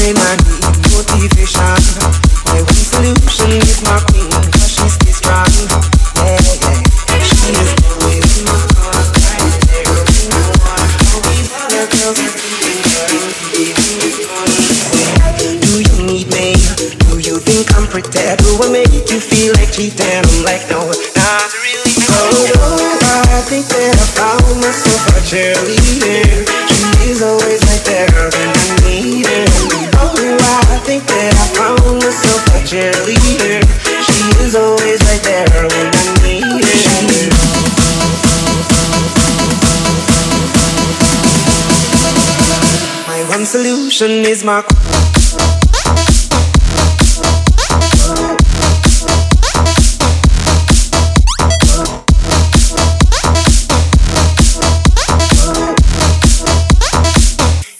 I need motivation. My one solution is my queen, cause she stays strong. Yeah, yeah. She is going in my heart, right there oh, in the water. All these other girls are leaving, girls Do you need me? Do you think I'm? Do I make you feel like cheating? I'm like, no, not really. Oh, I think that I found myself a cheerleader. She is always right there. cheerleader. She is always right there when I need her. My one solution is my.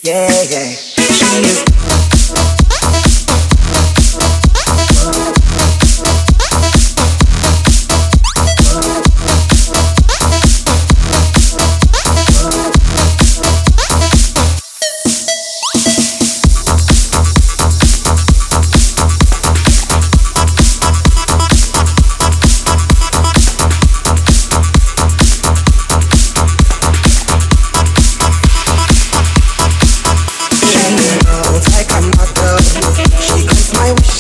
Yeah, yeah. She is.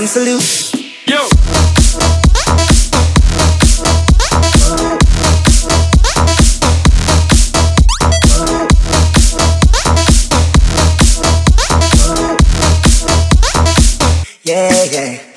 and salute. Yo. Yeah, yeah.